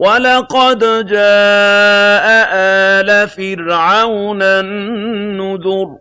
وَلَقَدْ جَاءَ آلَ فِرْعَوْنَ النُّذُرُ